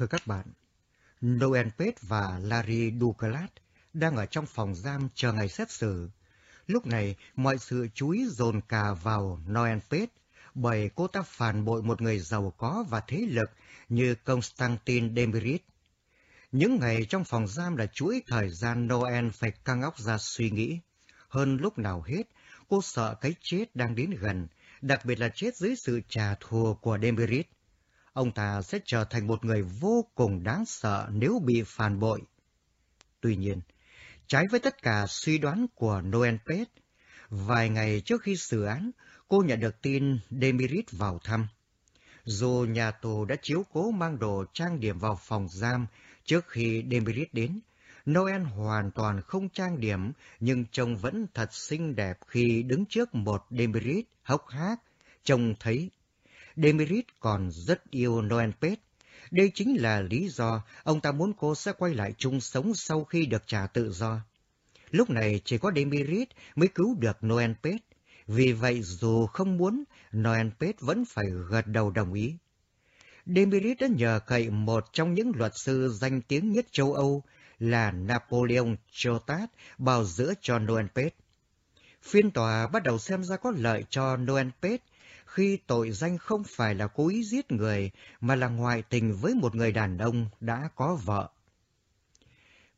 Thưa các bạn, Noel Pate và Larry Douglas đang ở trong phòng giam chờ ngày xét xử. Lúc này, mọi sự chú ý dồn cả vào Noel Pate bởi cô ta phản bội một người giàu có và thế lực như Constantine Demirit. Những ngày trong phòng giam là chuỗi thời gian Noel phải căng óc ra suy nghĩ. Hơn lúc nào hết, cô sợ cái chết đang đến gần, đặc biệt là chết dưới sự trả thù của Demirit. Ông ta sẽ trở thành một người vô cùng đáng sợ nếu bị phản bội. Tuy nhiên, trái với tất cả suy đoán của Noel Pet, vài ngày trước khi xử án, cô nhận được tin Demirit vào thăm. Dù nhà tù đã chiếu cố mang đồ trang điểm vào phòng giam trước khi Demirit đến, Noel hoàn toàn không trang điểm nhưng trông vẫn thật xinh đẹp khi đứng trước một Demirit hốc hác, trông thấy. Demirit còn rất yêu Noel Pet. Đây chính là lý do ông ta muốn cô sẽ quay lại chung sống sau khi được trả tự do. Lúc này chỉ có Demirit mới cứu được Noel Pet. Vì vậy dù không muốn, Noel Pet vẫn phải gật đầu đồng ý. Demirit đã nhờ cậy một trong những luật sư danh tiếng nhất châu Âu là Napoleon Chotat bào giữa cho Noel Pet. Phiên tòa bắt đầu xem ra có lợi cho Noel Pet khi tội danh không phải là cố ý giết người, mà là ngoại tình với một người đàn ông đã có vợ.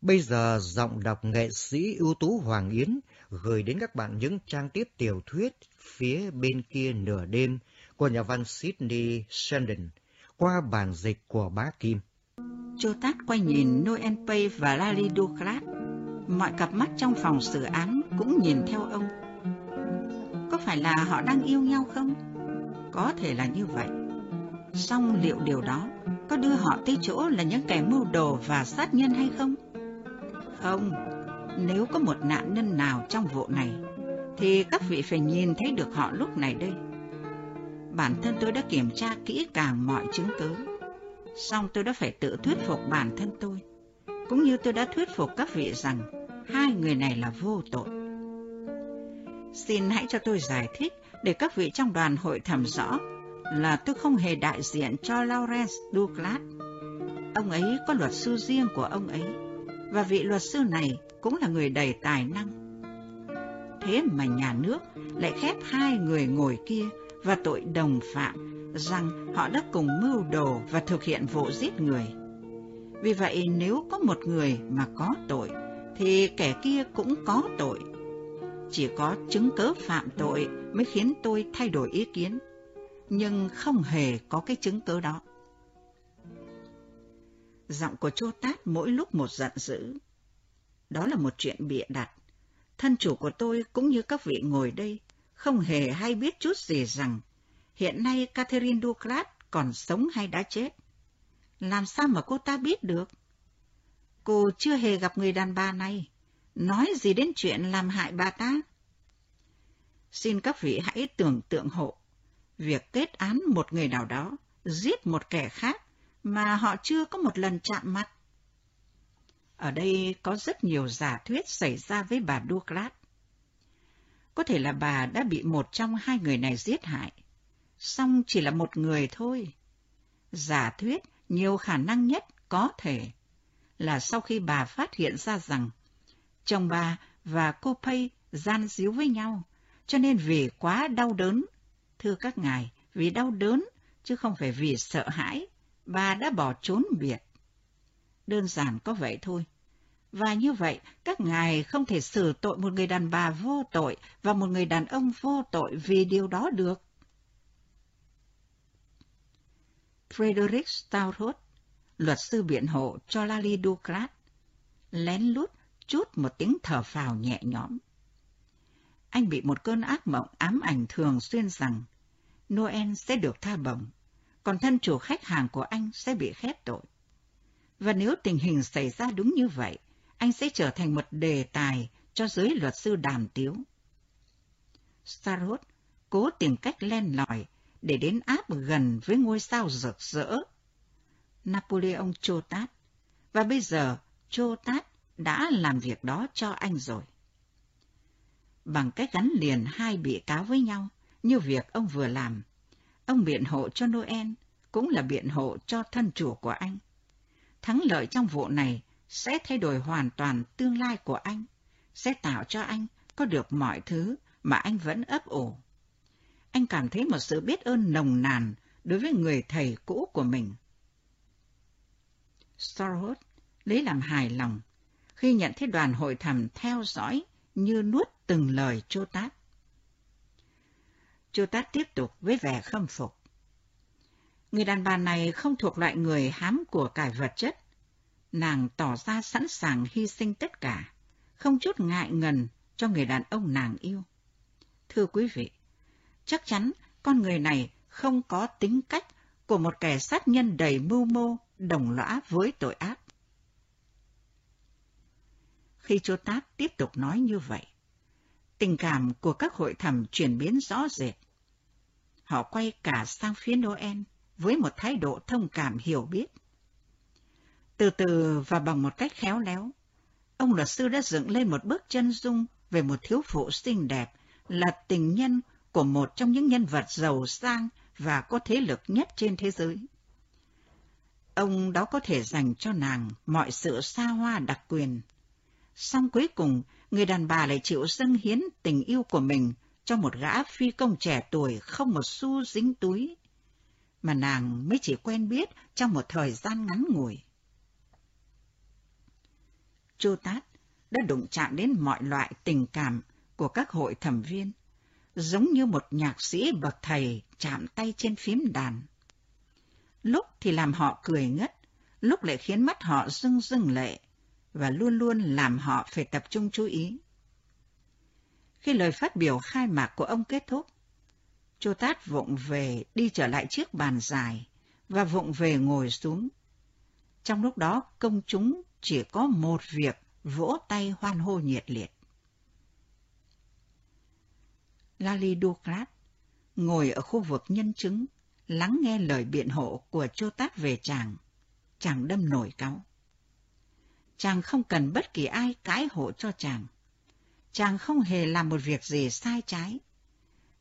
Bây giờ giọng đọc nghệ sĩ ưu tú Hoàng Yến gửi đến các bạn những trang tiếp tiểu thuyết phía bên kia nửa đêm của nhà văn Sydney Sheldon qua bản dịch của bá Kim. Chô Tát quay nhìn Noel Pay và Lali Douglas. Mọi cặp mắt trong phòng xử án cũng nhìn theo ông. Có phải là họ đang yêu nhau không? Có thể là như vậy. Song liệu điều đó có đưa họ tới chỗ là những kẻ mưu đồ và sát nhân hay không? Không, nếu có một nạn nhân nào trong vụ này, thì các vị phải nhìn thấy được họ lúc này đây. Bản thân tôi đã kiểm tra kỹ càng mọi chứng cứ, song tôi đã phải tự thuyết phục bản thân tôi, cũng như tôi đã thuyết phục các vị rằng hai người này là vô tội. Xin hãy cho tôi giải thích để các vị trong đoàn hội thẩm rõ là tôi không hề đại diện cho Lawrence Douglas. Ông ấy có luật sư riêng của ông ấy, và vị luật sư này cũng là người đầy tài năng. Thế mà nhà nước lại khép hai người ngồi kia và tội đồng phạm rằng họ đã cùng mưu đồ và thực hiện vụ giết người. Vì vậy nếu có một người mà có tội, thì kẻ kia cũng có tội. Chỉ có chứng cớ phạm tội mới khiến tôi thay đổi ý kiến, nhưng không hề có cái chứng cớ đó. Giọng của Chô Tát mỗi lúc một giận dữ. Đó là một chuyện bịa đặt. Thân chủ của tôi cũng như các vị ngồi đây không hề hay biết chút gì rằng hiện nay Catherine Douglas còn sống hay đã chết. Làm sao mà cô ta biết được? Cô chưa hề gặp người đàn bà này. Nói gì đến chuyện làm hại bà ta? Xin các vị hãy tưởng tượng hộ việc kết án một người nào đó, giết một kẻ khác mà họ chưa có một lần chạm mặt. Ở đây có rất nhiều giả thuyết xảy ra với bà Douglas. Có thể là bà đã bị một trong hai người này giết hại, song chỉ là một người thôi. Giả thuyết nhiều khả năng nhất có thể là sau khi bà phát hiện ra rằng chồng bà và cô Pay gian díu với nhau, cho nên vì quá đau đớn, thưa các ngài, vì đau đớn chứ không phải vì sợ hãi, bà đã bỏ trốn biệt. Đơn giản có vậy thôi. Và như vậy, các ngài không thể xử tội một người đàn bà vô tội và một người đàn ông vô tội vì điều đó được. Frederick Stauroth, luật sư biện hộ cho Lali Ducrat, lén lút chút một tiếng thở phào nhẹ nhõm. Anh bị một cơn ác mộng ám ảnh thường xuyên rằng Noel sẽ được tha bổng, còn thân chủ khách hàng của anh sẽ bị khép tội. Và nếu tình hình xảy ra đúng như vậy, anh sẽ trở thành một đề tài cho giới luật sư đàm tiếu. Starot cố tìm cách len lỏi để đến áp gần với ngôi sao rực rỡ. Napoleon Chotat, và bây giờ Chotat đã làm việc đó cho anh rồi. Bằng cách gắn liền hai bị cáo với nhau, như việc ông vừa làm, ông biện hộ cho Noel cũng là biện hộ cho thân chủ của anh. Thắng lợi trong vụ này sẽ thay đổi hoàn toàn tương lai của anh, sẽ tạo cho anh có được mọi thứ mà anh vẫn ấp ủ. Anh cảm thấy một sự biết ơn nồng nàn đối với người thầy cũ của mình. Sorrow lấy làm hài lòng khi nhận thấy đoàn hội thẩm theo dõi như nuốt từng lời Chô Tát. Chô Tát tiếp tục với vẻ khâm phục. Người đàn bà này không thuộc loại người hám của cải vật chất. Nàng tỏ ra sẵn sàng hy sinh tất cả, không chút ngại ngần cho người đàn ông nàng yêu. Thưa quý vị, chắc chắn con người này không có tính cách của một kẻ sát nhân đầy mưu mô, đồng lõa với tội ác. Khi Chô Tát tiếp tục nói như vậy, tình cảm của các hội thẩm chuyển biến rõ rệt. Họ quay cả sang phía Noel với một thái độ thông cảm hiểu biết. Từ từ và bằng một cách khéo léo, ông luật sư đã dựng lên một bức chân dung về một thiếu phụ xinh đẹp là tình nhân của một trong những nhân vật giàu sang và có thế lực nhất trên thế giới. Ông đó có thể dành cho nàng mọi sự xa hoa đặc quyền xong cuối cùng, người đàn bà lại chịu dâng hiến tình yêu của mình cho một gã phi công trẻ tuổi không một xu dính túi, mà nàng mới chỉ quen biết trong một thời gian ngắn ngủi. Chô Tát đã đụng chạm đến mọi loại tình cảm của các hội thẩm viên, giống như một nhạc sĩ bậc thầy chạm tay trên phím đàn. Lúc thì làm họ cười ngất, lúc lại khiến mắt họ rưng rưng lệ, và luôn luôn làm họ phải tập trung chú ý. Khi lời phát biểu khai mạc của ông kết thúc, Chô Tát vụng về đi trở lại chiếc bàn dài và vụng về ngồi xuống. Trong lúc đó, công chúng chỉ có một việc vỗ tay hoan hô nhiệt liệt. Lali Dukrat ngồi ở khu vực nhân chứng, lắng nghe lời biện hộ của Chô Tát về chàng. Chàng đâm nổi cáu. Chàng không cần bất kỳ ai cãi hộ cho chàng. Chàng không hề làm một việc gì sai trái.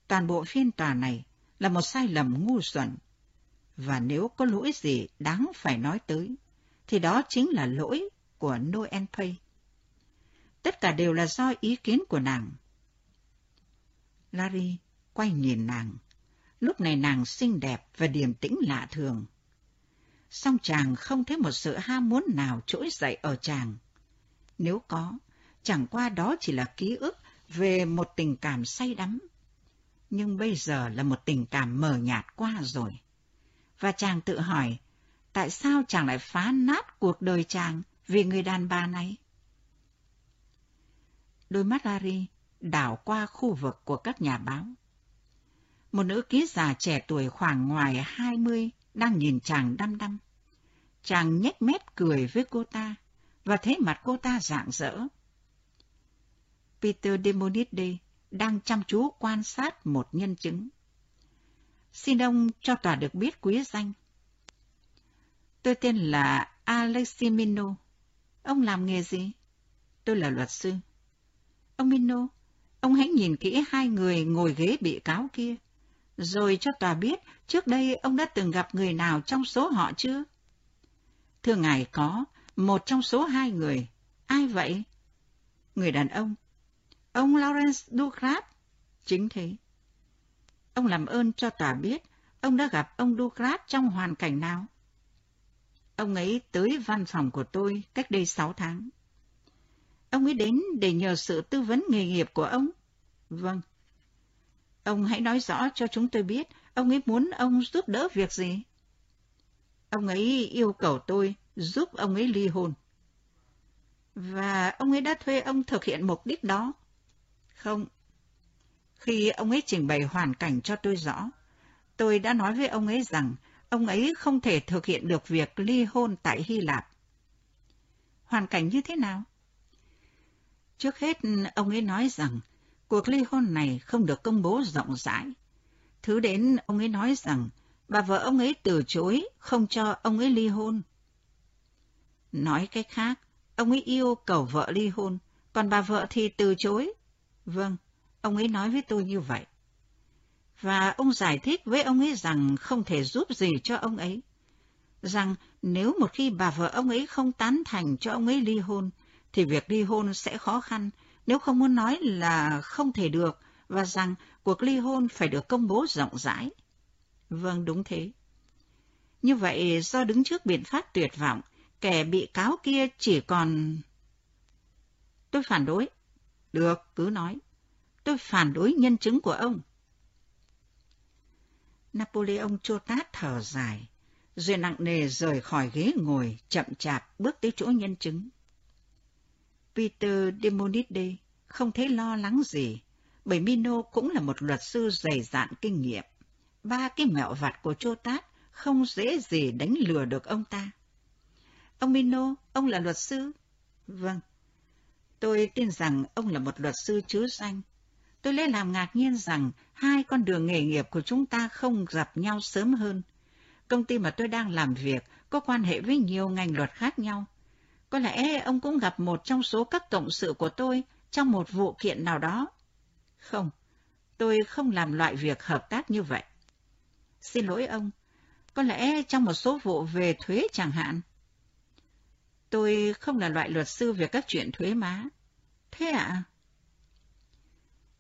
Toàn bộ phiên tòa này là một sai lầm ngu xuẩn. Và nếu có lỗi gì đáng phải nói tới, thì đó chính là lỗi của Noel Pay. Tất cả đều là do ý kiến của nàng. Larry quay nhìn nàng. Lúc này nàng xinh đẹp và điềm tĩnh lạ thường. Song chàng không thấy một sự ham muốn nào trỗi dậy ở chàng. Nếu có, chẳng qua đó chỉ là ký ức về một tình cảm say đắm. Nhưng bây giờ là một tình cảm mờ nhạt qua rồi. Và chàng tự hỏi, tại sao chàng lại phá nát cuộc đời chàng vì người đàn bà này? Đôi mắt Larry đảo qua khu vực của các nhà báo. Một nữ ký giả trẻ tuổi khoảng ngoài hai mươi đang nhìn chàng đăm đăm. Chàng nhếch mép cười với cô ta và thấy mặt cô ta rạng rỡ. Peter Demonide đang chăm chú quan sát một nhân chứng. Xin ông cho tòa được biết quý danh. Tôi tên là Alexi Mino. Ông làm nghề gì? Tôi là luật sư. Ông Mino, ông hãy nhìn kỹ hai người ngồi ghế bị cáo kia, rồi cho tòa biết trước đây ông đã từng gặp người nào trong số họ chưa? Thưa ngài có, một trong số hai người. Ai vậy? Người đàn ông. Ông Lawrence Ducrat. Chính thế. Ông làm ơn cho tòa biết, ông đã gặp ông Ducrat trong hoàn cảnh nào? Ông ấy tới văn phòng của tôi cách đây sáu tháng. Ông ấy đến để nhờ sự tư vấn nghề nghiệp của ông? Vâng. Ông hãy nói rõ cho chúng tôi biết, ông ấy muốn ông giúp đỡ việc gì? Ông ấy yêu cầu tôi giúp ông ấy ly hôn. Và ông ấy đã thuê ông thực hiện mục đích đó. Không. Khi ông ấy trình bày hoàn cảnh cho tôi rõ, tôi đã nói với ông ấy rằng ông ấy không thể thực hiện được việc ly hôn tại Hy Lạp. Hoàn cảnh như thế nào? Trước hết, ông ấy nói rằng cuộc ly hôn này không được công bố rộng rãi. Thứ đến, ông ấy nói rằng bà vợ ông ấy từ chối không cho ông ấy ly hôn. Nói cách khác, ông ấy yêu cầu vợ ly hôn, còn bà vợ thì từ chối. Vâng, ông ấy nói với tôi như vậy. Và ông giải thích với ông ấy rằng không thể giúp gì cho ông ấy. rằng nếu một khi bà vợ ông ấy không tán thành cho ông ấy ly hôn, thì việc ly hôn sẽ khó khăn, nếu không muốn nói là không thể được, và rằng cuộc ly hôn phải được công bố rộng rãi. Vâng, đúng thế. Như vậy, do đứng trước biện pháp tuyệt vọng, kẻ bị cáo kia chỉ còn... Tôi phản đối. Được, cứ nói. Tôi phản đối nhân chứng của ông. Napoleon chô tát thở dài, rồi nặng nề rời khỏi ghế ngồi, chậm chạp bước tới chỗ nhân chứng. Peter Demonide không thấy lo lắng gì, bởi Mino cũng là một luật sư dày dạn kinh nghiệm. Ba cái mẹo vặt của Chô Tát không dễ gì đánh lừa được ông ta. Ông Mino, ông là luật sư? Vâng. Tôi tin rằng ông là một luật sư chứ danh. Tôi lấy làm ngạc nhiên rằng hai con đường nghề nghiệp của chúng ta không gặp nhau sớm hơn. Công ty mà tôi đang làm việc có quan hệ với nhiều ngành luật khác nhau. Có lẽ ông cũng gặp một trong số các cộng sự của tôi trong một vụ kiện nào đó. Không, tôi không làm loại việc hợp tác như vậy. Xin lỗi ông, có lẽ trong một số vụ về thuế chẳng hạn. Tôi không là loại luật sư về các chuyện thuế má. Thế ạ? À?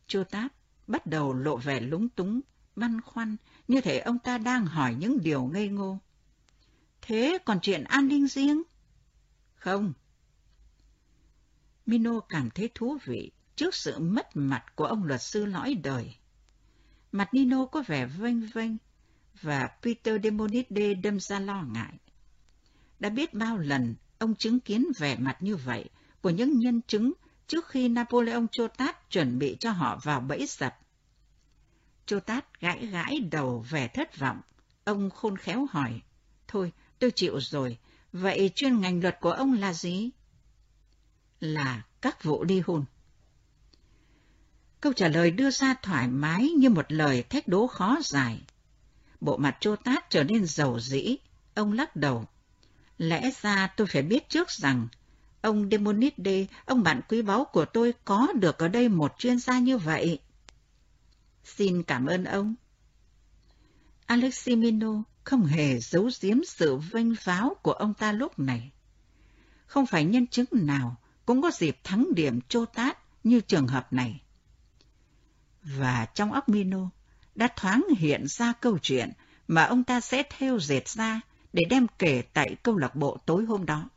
Chu Táp bắt đầu lộ vẻ lúng túng, băn khoăn, như thể ông ta đang hỏi những điều ngây ngô. Thế còn chuyện an ninh riêng? Không. Mino cảm thấy thú vị trước sự mất mặt của ông luật sư lõi đời. Mặt Nino có vẻ vênh vênh, và Peter Demonide đâm ra lo ngại. Đã biết bao lần ông chứng kiến vẻ mặt như vậy của những nhân chứng trước khi Napoleon Chotat chuẩn bị cho họ vào bẫy sập. Chotat gãi gãi đầu vẻ thất vọng. Ông khôn khéo hỏi, thôi tôi chịu rồi, vậy chuyên ngành luật của ông là gì? Là các vụ ly hôn. Câu trả lời đưa ra thoải mái như một lời thách đố khó giải. Bộ mặt chô tát trở nên giàu dĩ, ông lắc đầu. Lẽ ra tôi phải biết trước rằng, ông Demonide, ông bạn quý báu của tôi có được ở đây một chuyên gia như vậy. Xin cảm ơn ông. Aleximino không hề giấu giếm sự vênh váo của ông ta lúc này. Không phải nhân chứng nào cũng có dịp thắng điểm chô tát như trường hợp này. Và trong óc Mino đã thoáng hiện ra câu chuyện mà ông ta sẽ theo dệt ra để đem kể tại câu lạc bộ tối hôm đó.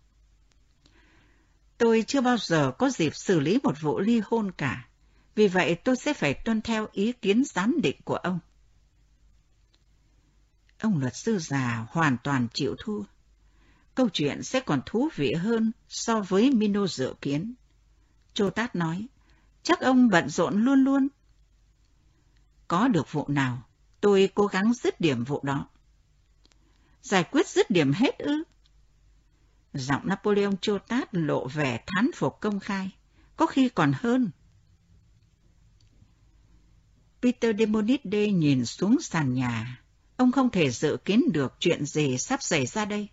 Tôi chưa bao giờ có dịp xử lý một vụ ly hôn cả, vì vậy tôi sẽ phải tuân theo ý kiến giám định của ông. Ông luật sư già hoàn toàn chịu thua. Câu chuyện sẽ còn thú vị hơn so với Mino dự kiến. Chô Tát nói, chắc ông bận rộn luôn luôn. Có được vụ nào, tôi cố gắng dứt điểm vụ đó. Giải quyết dứt điểm hết ư? Giọng Napoleon Chotat lộ vẻ thán phục công khai, có khi còn hơn. Peter Demonide nhìn xuống sàn nhà. Ông không thể dự kiến được chuyện gì sắp xảy ra đây.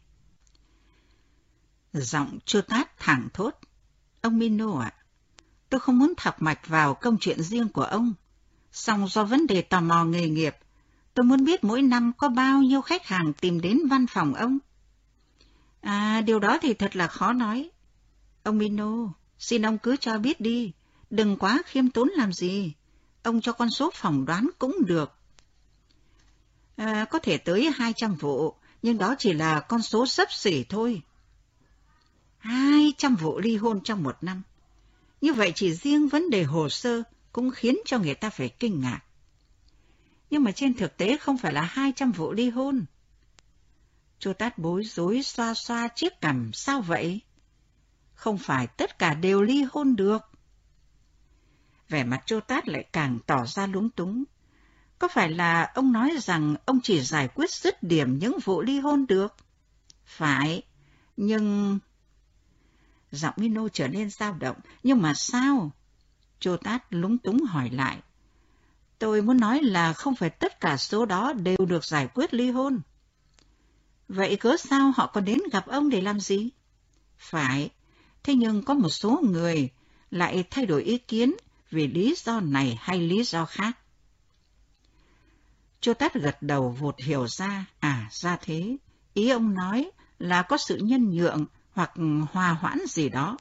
Giọng Chotat thẳng thốt. Ông Mino ạ, tôi không muốn thọc mạch vào công chuyện riêng của ông. Song do vấn đề tò mò nghề nghiệp, tôi muốn biết mỗi năm có bao nhiêu khách hàng tìm đến văn phòng ông. À, điều đó thì thật là khó nói. Ông Mino, xin ông cứ cho biết đi, đừng quá khiêm tốn làm gì. Ông cho con số phỏng đoán cũng được. À, có thể tới 200 vụ, nhưng đó chỉ là con số sấp xỉ thôi. 200 vụ ly hôn trong một năm. Như vậy chỉ riêng vấn đề hồ sơ cũng khiến cho người ta phải kinh ngạc. Nhưng mà trên thực tế không phải là 200 vụ ly hôn. Chu Tát bối rối xoa xoa chiếc cằm, sao vậy? Không phải tất cả đều ly hôn được. Vẻ mặt Chu Tát lại càng tỏ ra lúng túng. Có phải là ông nói rằng ông chỉ giải quyết dứt điểm những vụ ly hôn được? Phải, nhưng... Giọng Mino trở nên dao động, nhưng mà sao? Chô Tát lúng túng hỏi lại. Tôi muốn nói là không phải tất cả số đó đều được giải quyết ly hôn. Vậy cớ sao họ còn đến gặp ông để làm gì? Phải, thế nhưng có một số người lại thay đổi ý kiến vì lý do này hay lý do khác. Chô Tát gật đầu vụt hiểu ra, à ra thế, Ý ông nói là có sự nhân nhượng hoặc hòa hoãn gì đó.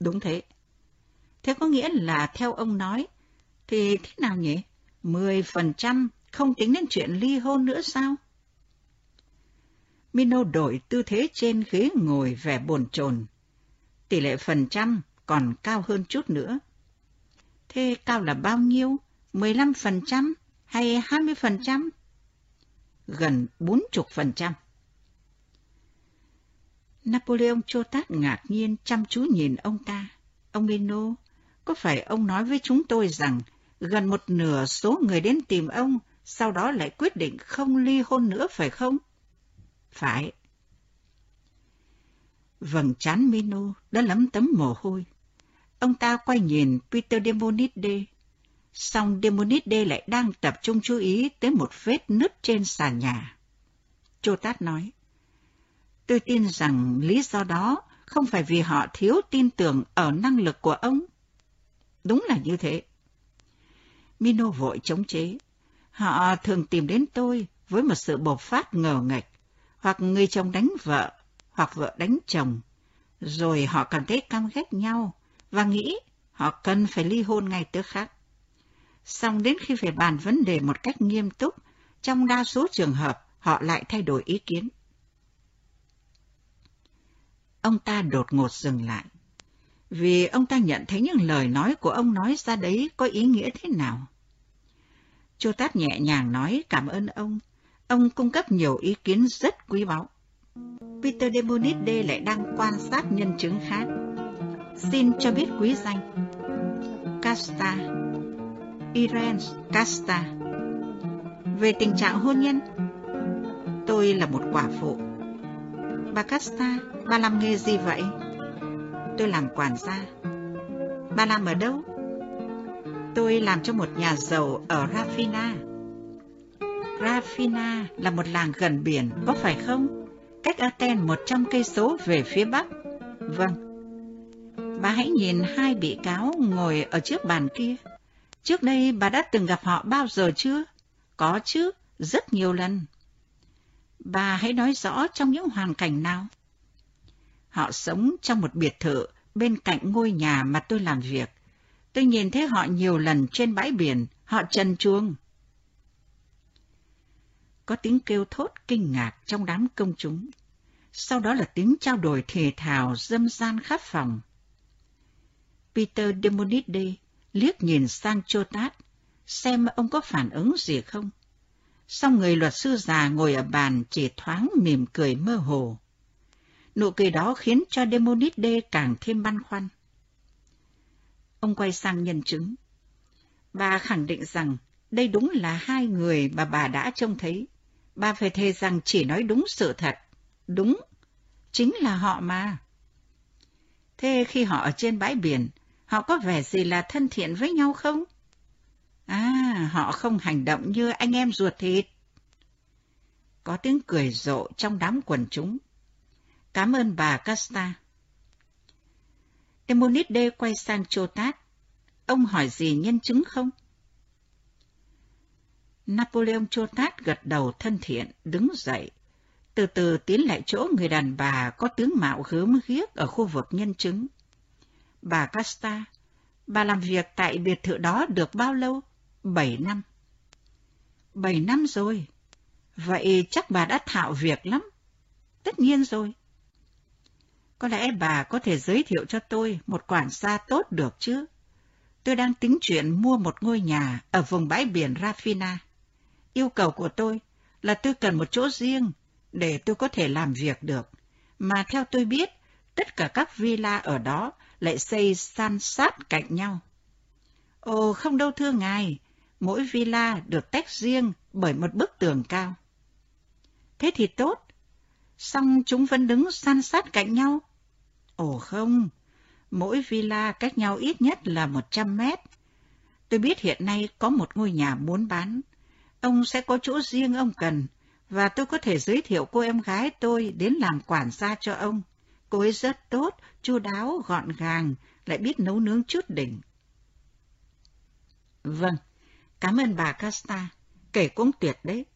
Đúng thế. Thế có nghĩa là theo ông nói, thì thế nào nhỉ? 10% không tính đến chuyện ly hôn nữa sao? Mino đổi tư thế trên ghế ngồi vẻ bồn chồn. Tỷ lệ phần trăm còn cao hơn chút nữa. Thế cao là bao nhiêu? 15% hay 20%? Gần 40%. Napoleon Chotat ngạc nhiên chăm chú nhìn ông ta. Ông Mino, có phải ông nói với chúng tôi rằng gần một nửa số người đến tìm ông, sau đó lại quyết định không ly hôn nữa phải không? Phải. Vầng trán Mino đã lấm tấm mồ hôi. Ông ta quay nhìn Peter Demonide. Song Demonide lại đang tập trung chú ý tới một vết nứt trên sàn nhà. Chotat nói, Tôi tin rằng lý do đó không phải vì họ thiếu tin tưởng ở năng lực của ông. Đúng là như thế. Mino vội chống chế. Họ thường tìm đến tôi với một sự bộc phát ngờ ngạch, hoặc người chồng đánh vợ, hoặc vợ đánh chồng. Rồi họ cảm thấy căm ghét nhau và nghĩ họ cần phải ly hôn ngay tức khắc. Xong đến khi phải bàn vấn đề một cách nghiêm túc, trong đa số trường hợp họ lại thay đổi ý kiến. Ông ta đột ngột dừng lại, vì ông ta nhận thấy những lời nói của ông nói ra đấy có ý nghĩa thế nào. Chô Tát nhẹ nhàng nói cảm ơn ông. Ông cung cấp nhiều ý kiến rất quý báu. Peter Demonide lại đang quan sát nhân chứng khác. Xin cho biết quý danh. Casta. Irene Casta. Về tình trạng hôn nhân, tôi là một quả phụ. Bà Casta, bà làm nghề gì vậy? Tôi làm quản gia. Bà làm ở đâu? Tôi làm cho một nhà giàu ở Rafina. Rafina là một làng gần biển, có phải không? Cách Aten 100 cây số về phía bắc. Vâng. Bà hãy nhìn hai bị cáo ngồi ở trước bàn kia. Trước đây bà đã từng gặp họ bao giờ chưa? Có chứ, rất nhiều lần. Bà hãy nói rõ trong những hoàn cảnh nào. Họ sống trong một biệt thự bên cạnh ngôi nhà mà tôi làm việc. Tôi nhìn thấy họ nhiều lần trên bãi biển, họ trần chuông. Có tiếng kêu thốt kinh ngạc trong đám công chúng. Sau đó là tiếng trao đổi thể thào dâm gian khắp phòng. Peter Demonide liếc nhìn sang Chotat, xem ông có phản ứng gì không. Xong người luật sư già ngồi ở bàn chỉ thoáng mỉm cười mơ hồ. Nụ cười đó khiến cho Demonide càng thêm băn khoăn. Ông quay sang nhân chứng. Bà khẳng định rằng đây đúng là hai người mà bà đã trông thấy. Bà phải thề rằng chỉ nói đúng sự thật. Đúng, chính là họ mà. Thế khi họ ở trên bãi biển, họ có vẻ gì là thân thiện với nhau không? À, họ không hành động như anh em ruột thịt. Có tiếng cười rộ trong đám quần chúng. Cảm ơn bà Casta. Emonide quay sang Chotat. Ông hỏi gì nhân chứng không? Napoleon Chotat gật đầu thân thiện, đứng dậy. Từ từ tiến lại chỗ người đàn bà có tướng mạo gớm ghiếc ở khu vực nhân chứng. Bà Casta, bà làm việc tại biệt thự đó được bao lâu? Bảy năm. Bảy năm rồi. Vậy chắc bà đã thạo việc lắm. Tất nhiên rồi. Có lẽ bà có thể giới thiệu cho tôi một quản gia tốt được chứ? Tôi đang tính chuyện mua một ngôi nhà ở vùng bãi biển Rafina. Yêu cầu của tôi là tôi cần một chỗ riêng để tôi có thể làm việc được. Mà theo tôi biết, tất cả các villa ở đó lại xây san sát cạnh nhau. Ồ, không đâu thưa ngài, mỗi villa được tách riêng bởi một bức tường cao. Thế thì tốt, song chúng vẫn đứng san sát cạnh nhau. Ồ không, mỗi villa cách nhau ít nhất là 100 mét. Tôi biết hiện nay có một ngôi nhà muốn bán. Ông sẽ có chỗ riêng ông cần, và tôi có thể giới thiệu cô em gái tôi đến làm quản gia cho ông. Cô ấy rất tốt, chu đáo, gọn gàng, lại biết nấu nướng chút đỉnh. Vâng, cảm ơn bà Casta, kể cũng tuyệt đấy.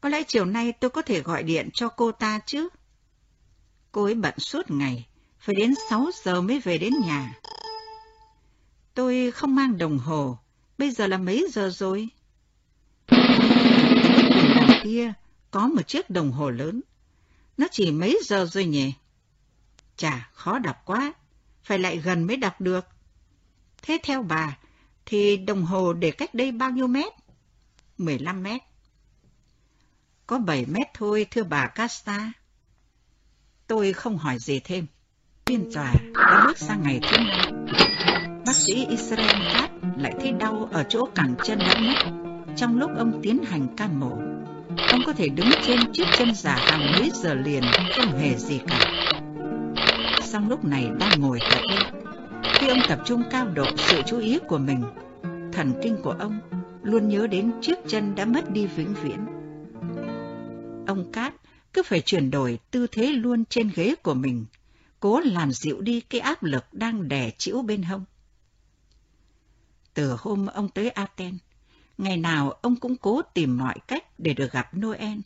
Có lẽ chiều nay tôi có thể gọi điện cho cô ta chứ? Cô ấy bận suốt ngày, phải đến 6 giờ mới về đến nhà. Tôi không mang đồng hồ, bây giờ là mấy giờ rồi? Đằng kia có một chiếc đồng hồ lớn. Nó chỉ mấy giờ rồi nhỉ? Chà, khó đọc quá, phải lại gần mới đọc được. Thế theo bà, thì đồng hồ để cách đây bao nhiêu mét? 15 mét. Có 7 mét thôi, thưa bà Casta. Tôi không hỏi gì thêm. Phiên tòa đã bước sang ngày thứ năm. Bác sĩ Israel Kat lại thấy đau ở chỗ cẳng chân đã mất trong lúc ông tiến hành ca mổ. Ông có thể đứng trên chiếc chân giả hàng mấy giờ liền, không hề gì cả. Xong lúc này đang ngồi tại đây, khi ông tập trung cao độ sự chú ý của mình, thần kinh của ông luôn nhớ đến chiếc chân đã mất đi vĩnh viễn. Ông Cát cứ phải chuyển đổi tư thế luôn trên ghế của mình, cố làm dịu đi cái áp lực đang đè chịu bên hông. Từ hôm ông tới Athens, ngày nào ông cũng cố tìm mọi cách để được gặp Noel,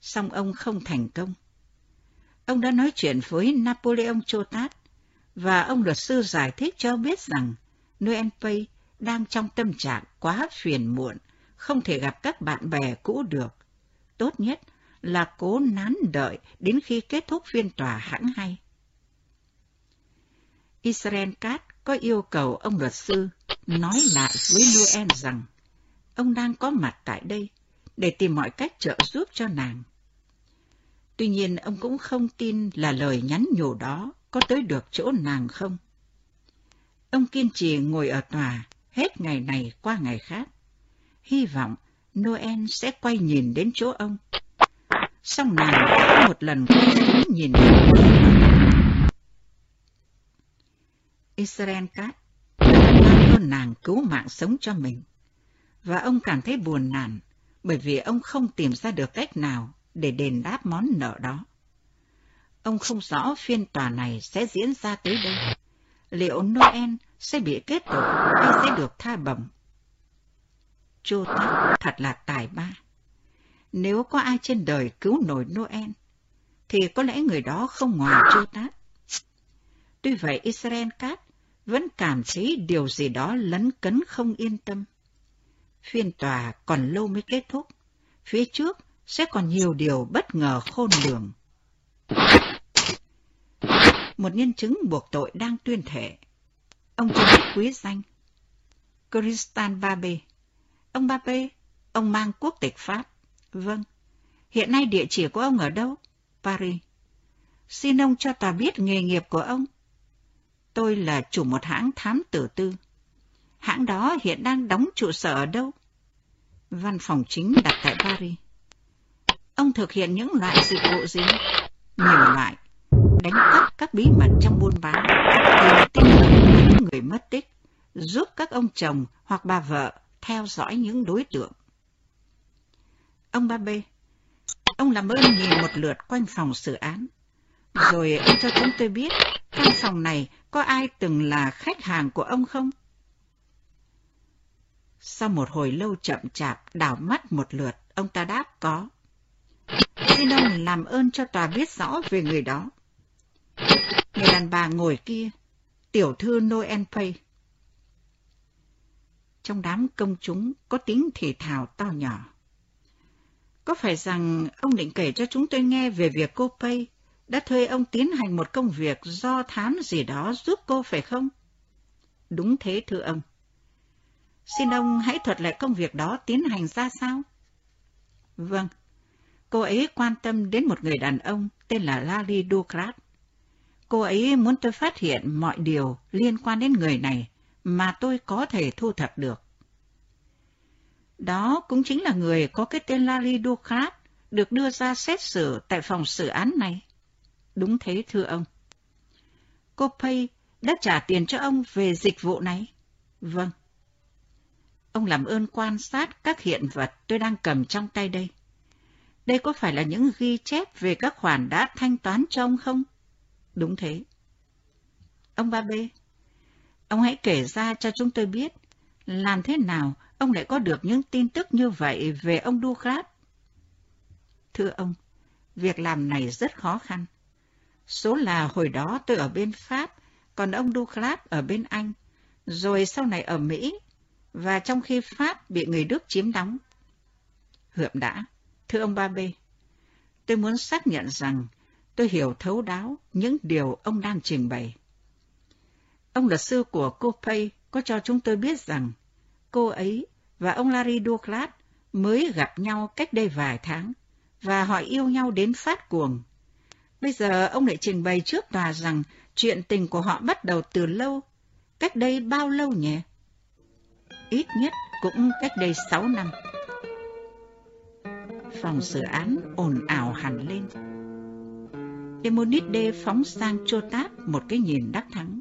song ông không thành công. Ông đã nói chuyện với Napoleon Chotat, và ông luật sư giải thích cho biết rằng Noel Pay đang trong tâm trạng quá phiền muộn, không thể gặp các bạn bè cũ được. Tốt nhất là cố nán đợi đến khi kết thúc phiên tòa hãng hay. Israel Cat có yêu cầu ông luật sư nói lại với Noel rằng ông đang có mặt tại đây để tìm mọi cách trợ giúp cho nàng. Tuy nhiên, ông cũng không tin là lời nhắn nhủ đó có tới được chỗ nàng không. Ông kiên trì ngồi ở tòa hết ngày này qua ngày khác. Hy vọng Noel sẽ quay nhìn đến chỗ ông. Xong nàng đã một lần quay nhìn nhìn Israel Cát đã ơn nàng cứu mạng sống cho mình. Và ông cảm thấy buồn nản bởi vì ông không tìm ra được cách nào để đền đáp món nợ đó. Ông không rõ phiên tòa này sẽ diễn ra tới đâu. Liệu Noel sẽ bị kết tội hay sẽ được tha bẩm? Chô Tắc thật là tài ba. Nếu có ai trên đời cứu nổi Noel, thì có lẽ người đó không ngoài Chô Tắc. Tuy vậy Israel Cát vẫn cảm thấy điều gì đó lấn cấn không yên tâm. Phiên tòa còn lâu mới kết thúc, phía trước sẽ còn nhiều điều bất ngờ khôn lường. Một nhân chứng buộc tội đang tuyên thệ. Ông cho biết quý danh. Christian Babe. Ông Babe, ông mang quốc tịch Pháp. Vâng. Hiện nay địa chỉ của ông ở đâu? Paris. Xin ông cho tòa biết nghề nghiệp của ông. Tôi là chủ một hãng thám tử tư. Hãng đó hiện đang đóng trụ sở ở đâu? Văn phòng chính đặt tại Paris. Ông thực hiện những loại dịch vụ gì? Nhiều loại. Đánh cắp các bí mật trong buôn bán, tìm tin tức những người mất tích, giúp các ông chồng hoặc bà vợ theo dõi những đối tượng. Ông Ba Bê, ông làm ơn nhìn một lượt quanh phòng xử án, rồi ông cho chúng tôi biết căn phòng này có ai từng là khách hàng của ông không? Sau một hồi lâu chậm chạp đảo mắt một lượt, ông ta đáp có. Xin ông làm ơn cho tòa biết rõ về người đó. Người đàn bà ngồi kia, tiểu thư Noel Pay. Trong đám công chúng có tiếng thể thảo to nhỏ. Có phải rằng ông định kể cho chúng tôi nghe về việc cô Pay đã thuê ông tiến hành một công việc do thám gì đó giúp cô phải không? Đúng thế thưa ông. Xin ông hãy thuật lại công việc đó tiến hành ra sao? Vâng, cô ấy quan tâm đến một người đàn ông tên là Larry Douglas. Cô ấy muốn tôi phát hiện mọi điều liên quan đến người này mà tôi có thể thu thập được. Đó cũng chính là người có cái tên Larry Douglas được đưa ra xét xử tại phòng xử án này. Đúng thế thưa ông. Cô Pay đã trả tiền cho ông về dịch vụ này? Vâng. Ông làm ơn quan sát các hiện vật tôi đang cầm trong tay đây. Đây có phải là những ghi chép về các khoản đã thanh toán cho ông không? Đúng thế. Ông Ba Bê, ông hãy kể ra cho chúng tôi biết, làm thế nào ông lại có được những tin tức như vậy về ông Ducrat? thưa ông, việc làm này rất khó khăn. Số là hồi đó tôi ở bên Pháp, còn ông Douglas ở bên Anh, rồi sau này ở Mỹ, và trong khi Pháp bị người Đức chiếm đóng. Hượm đã, thưa ông Ba Bê, tôi muốn xác nhận rằng tôi hiểu thấu đáo những điều ông đang trình bày. Ông luật sư của cô Pay có cho chúng tôi biết rằng cô ấy và ông Larry Douglas mới gặp nhau cách đây vài tháng và họ yêu nhau đến phát cuồng. Bây giờ ông lại trình bày trước tòa rằng chuyện tình của họ bắt đầu từ lâu, cách đây bao lâu nhỉ? Ít nhất cũng cách đây sáu năm. Phòng xử án ồn ào hẳn lên. Demonide phóng sang Chotat một cái nhìn đắc thắng.